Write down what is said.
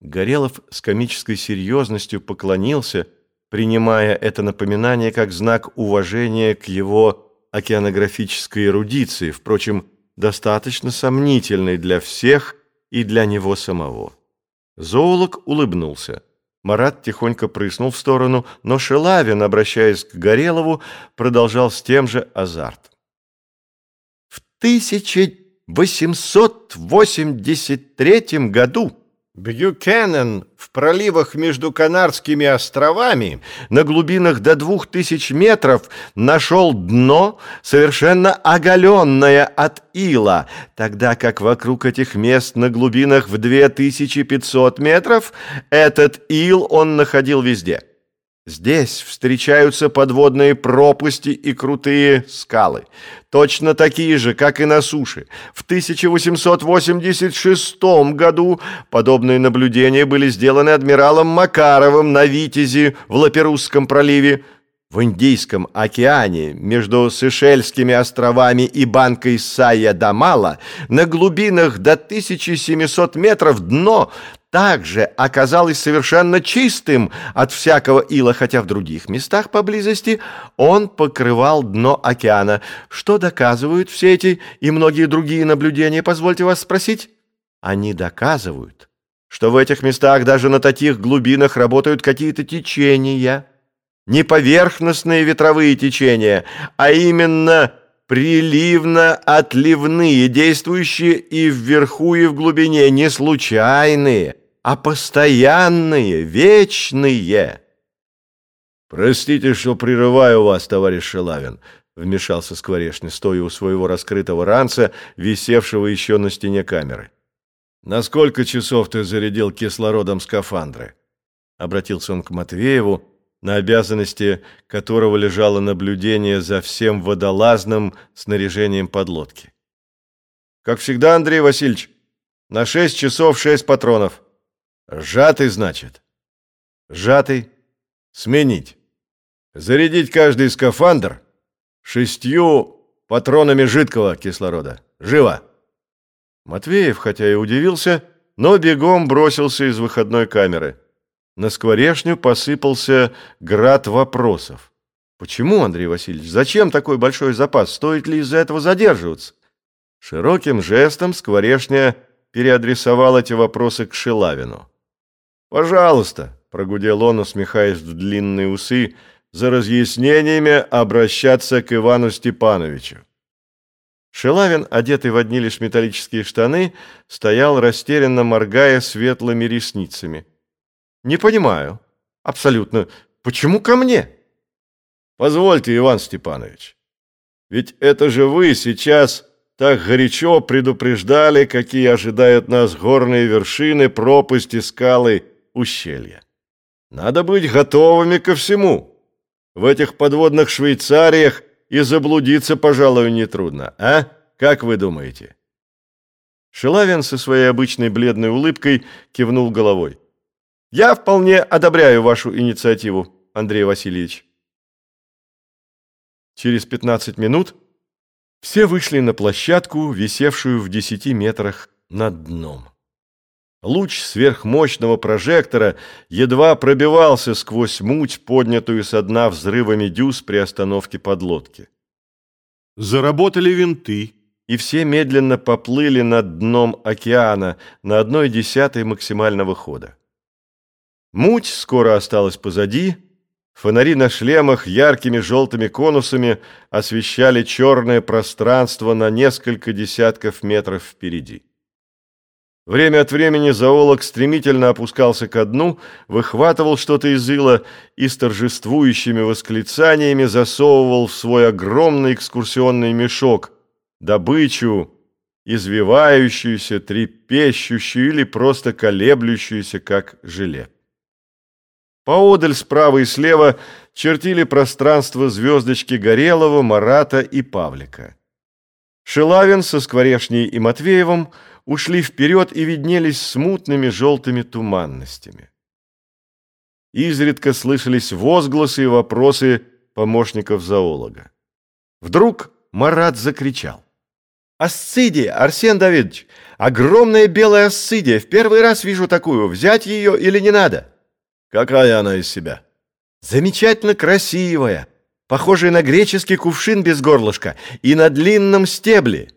Горелов с комической серьезностью поклонился, принимая это напоминание как знак уважения к его океанографической эрудиции, впрочем, достаточно сомнительной для всех и для него самого. Зоолог улыбнулся. Марат тихонько прыснул в сторону, но Шелавин, обращаясь к Горелову, продолжал с тем же азартом. В 1883 году Бьюкенен в проливах между Канарскими островами на глубинах до двух тысяч метров нашел дно, совершенно оголенное от ила, тогда как вокруг этих мест на глубинах в 2500 метров этот ил он находил везде. Здесь встречаются подводные пропасти и крутые скалы, точно такие же, как и на суше. В 1886 году подобные наблюдения были сделаны адмиралом Макаровым на Витязи в Лаперусском проливе. В Индийском океане между Сейшельскими островами и банкой Сая-Дамала на глубинах до 1700 метров дно также оказалось совершенно чистым от всякого ила, хотя в других местах поблизости он покрывал дно океана. Что доказывают все эти и многие другие наблюдения, позвольте вас спросить? Они доказывают, что в этих местах даже на таких глубинах работают какие-то течения, не поверхностные ветровые течения, а именно приливно-отливные, действующие и вверху, и в глубине, не случайные, а постоянные, вечные. «Простите, что прерываю вас, товарищ Шелавин», — вмешался Скворечный, стоя у своего раскрытого ранца, висевшего еще на стене камеры. «На сколько часов ты зарядил кислородом скафандры?» Обратился он к Матвееву, на обязанности которого лежало наблюдение за всем водолазным снаряжением подлодки. «Как всегда, Андрей Васильевич, на шесть часов шесть патронов». «Сжатый, значит?» «Сжатый. Сменить. Зарядить каждый скафандр шестью патронами жидкого кислорода. Живо!» Матвеев, хотя и удивился, но бегом бросился из выходной камеры. На скворешню посыпался град вопросов. Почему, Андрей Васильевич? Зачем такой большой запас? Стоит ли из-за этого задерживаться? Широким жестом скворешня переадресовал эти вопросы к Шилавину. «Пожалуйста», — прогудел он, усмехаясь в длинные усы, «за разъяснениями обращаться к Ивану Степановичу». Шилавин, одетый в одни лишь металлические штаны, стоял растерянно моргая светлыми ресницами. Не понимаю. Абсолютно. Почему ко мне? Позвольте, Иван Степанович. Ведь это же вы сейчас так горячо предупреждали, какие ожидают нас горные вершины, пропасти, скалы, ущелья. Надо быть готовыми ко всему. В этих подводных Швейцариях и заблудиться, пожалуй, нетрудно, а? Как вы думаете? Шилавин со своей обычной бледной улыбкой кивнул головой. Я вполне одобряю вашу инициативу, Андрей Васильевич. Через 15 минут все вышли на площадку, висевшую в 10 метрах над дном. Луч сверхмощного прожектора едва пробивался сквозь муть, поднятую со дна взрывами дюз при остановке подлодки. Заработали винты, и все медленно поплыли над дном океана на одной десятой максимального хода. Муть скоро осталась позади, фонари на шлемах яркими желтыми конусами освещали черное пространство на несколько десятков метров впереди. Время от времени зоолог стремительно опускался ко дну, выхватывал что-то из ила и с торжествующими восклицаниями засовывал в свой огромный экскурсионный мешок добычу, извивающуюся, трепещущую или просто колеблющуюся, как жилет. Поодаль справа и слева чертили пространство звездочки Горелого, Марата и Павлика. Шелавин со Скворешней и Матвеевым ушли вперед и виднелись смутными желтыми туманностями. Изредка слышались возгласы и вопросы помощников зоолога. Вдруг Марат закричал. Асцидия, Арсен Давидович! Огромная белая асцидия! В первый раз вижу такую. Взять ее или не надо?» «Какая она из себя?» «Замечательно красивая, похожая на греческий кувшин без горлышка и на длинном стебле».